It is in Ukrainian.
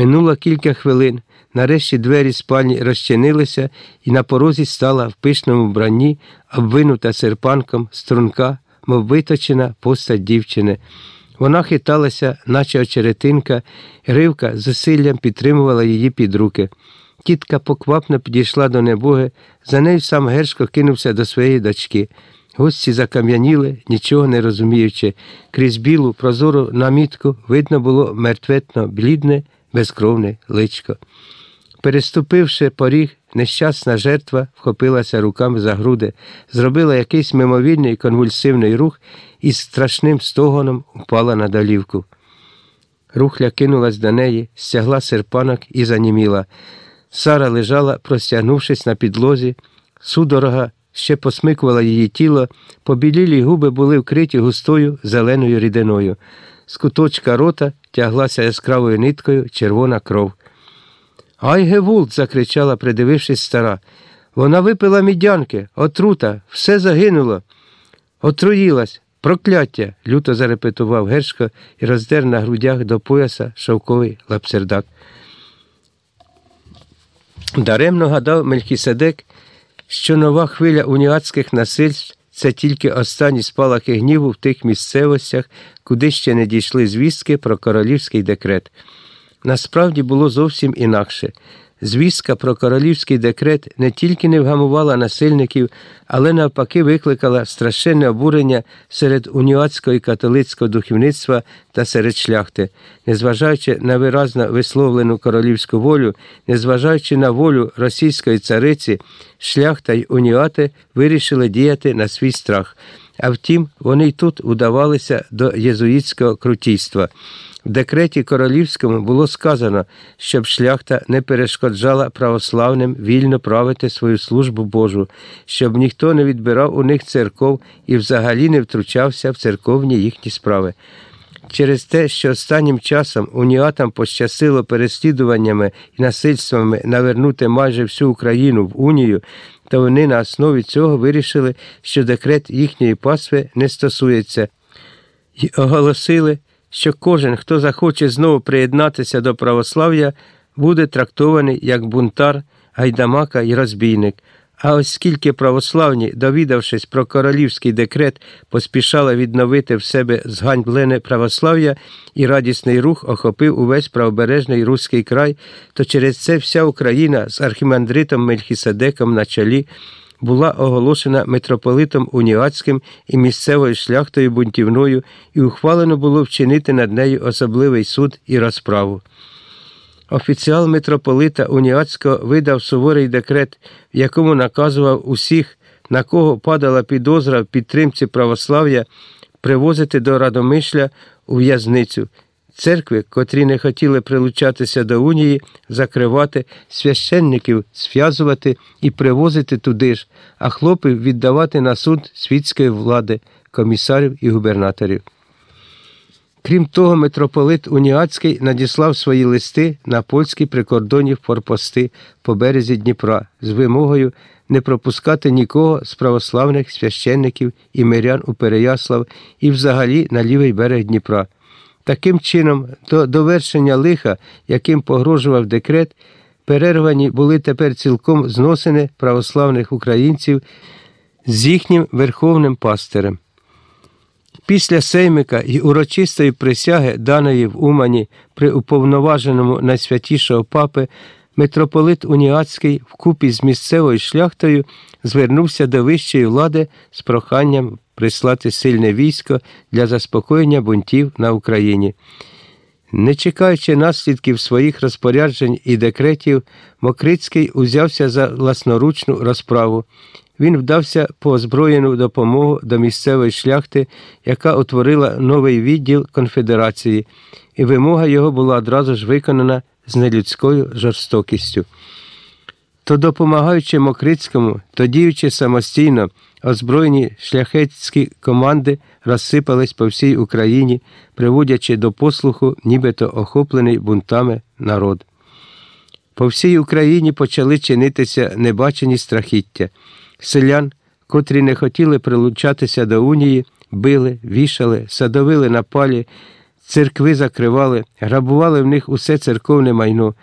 Минуло кілька хвилин. Нарешті двері спальні розчинилися, і на порозі стала в пишному вбранні, обвинута серпанком, струнка, мов виточена постать дівчини. Вона хиталася, наче очеретинка, ривка з зусиллям підтримувала її під руки. Тітка поквапно підійшла до небоги, за нею сам Гершко кинувся до своєї дочки. Гості закам'яніли, нічого не розуміючи. Крізь білу, прозору намітку видно було мертветно блідне, безкровне личко. Переступивши поріг, нещасна жертва вхопилася руками за груди, зробила якийсь мимовільний конвульсивний рух і страшним стогоном упала на долівку. Рухля кинулась до неї, стягла серпанок і заніміла. Сара лежала, простягнувшись на підлозі, судорога ще посмикувала її тіло, побілілі губи були вкриті густою зеленою рідиною. З куточка рота тяглася яскравою ниткою червона кров. Ай Гевулт. закричала, придивившись стара. Вона випила мідянки, отрута, все загинуло. Отруїлась, прокляття, люто зарепетував Гершко і роздер на грудях до пояса шовковий лапсердак. Даремно гадав Мельхіседек, що нова хвиля уніатських насильств це тільки останні спалахи гніву в тих місцевостях, куди ще не дійшли звістки про королівський декрет. Насправді було зовсім інакше. Звістка про королівський декрет не тільки не вгамувала насильників, але навпаки викликала страшенне обурення серед уніатського і католицького духовництва та серед шляхти, незважаючи на виразно висловлену королівську волю, незважаючи на волю російської цариці, шляхта й уніати вирішили діяти на свій страх. А втім, вони й тут удавалися до єзуїтського крутійства. В декреті королівському було сказано, щоб шляхта не перешкоджала православним вільно правити свою службу Божу, щоб ніхто не відбирав у них церков і взагалі не втручався в церковні їхні справи. Через те, що останнім часом уніатам пощасило переслідуваннями і насильствами навернути майже всю Україну в Унію, то вони на основі цього вирішили, що декрет їхньої пасви не стосується, і оголосили що кожен, хто захоче знову приєднатися до православ'я, буде трактований як бунтар, гайдамака і розбійник. А оскільки православні, довідавшись про королівський декрет, поспішали відновити в себе зганьблене православ'я і радісний рух охопив увесь правобережний руський край, то через це вся Україна з архімандритом Мельхіседеком на чолі була оголошена митрополитом Уніатським і місцевою шляхтою бунтівною, і ухвалено було вчинити над нею особливий суд і розправу. Офіціал митрополита Уніатського видав суворий декрет, в якому наказував усіх, на кого падала підозра в підтримці православ'я, привозити до Радомишля у в'язницю. Церкви, котрі не хотіли прилучатися до унії, закривати, священників зв'язувати і привозити туди ж, а хлопів віддавати на суд світської влади, комісарів і губернаторів. Крім того, митрополит Уніацький надіслав свої листи на польські прикордонні форпости по березі Дніпра з вимогою не пропускати нікого з православних священників і мирян у Переяслав і взагалі на лівий берег Дніпра. Таким чином, до довершення лиха, яким погрожував декрет, перервані були тепер цілком зносини православних українців з їхнім верховним пастирем. Після сеймика і урочистої присяги, даної в Умані при уповноваженому найсвятішого папи, митрополит Уніацький вкупі з місцевою шляхтою звернувся до вищої влади з проханням прислати сильне військо для заспокоєння бунтів на Україні. Не чекаючи наслідків своїх розпоряджень і декретів, Мокрицький узявся за власноручну розправу. Він вдався по озброєну допомогу до місцевої шляхти, яка утворила новий відділ конфедерації, і вимога його була одразу ж виконана з нелюдською жорстокістю. То допомагаючи Мокрицькому, то діючи самостійно, озброєні шляхетські команди розсипались по всій Україні, приводячи до послуху, нібито охоплений бунтами народ. По всій Україні почали чинитися небачені страхіття. Селян, котрі не хотіли прилучатися до унії, били, вішали, садовили на палі. церкви закривали, грабували в них усе церковне майно,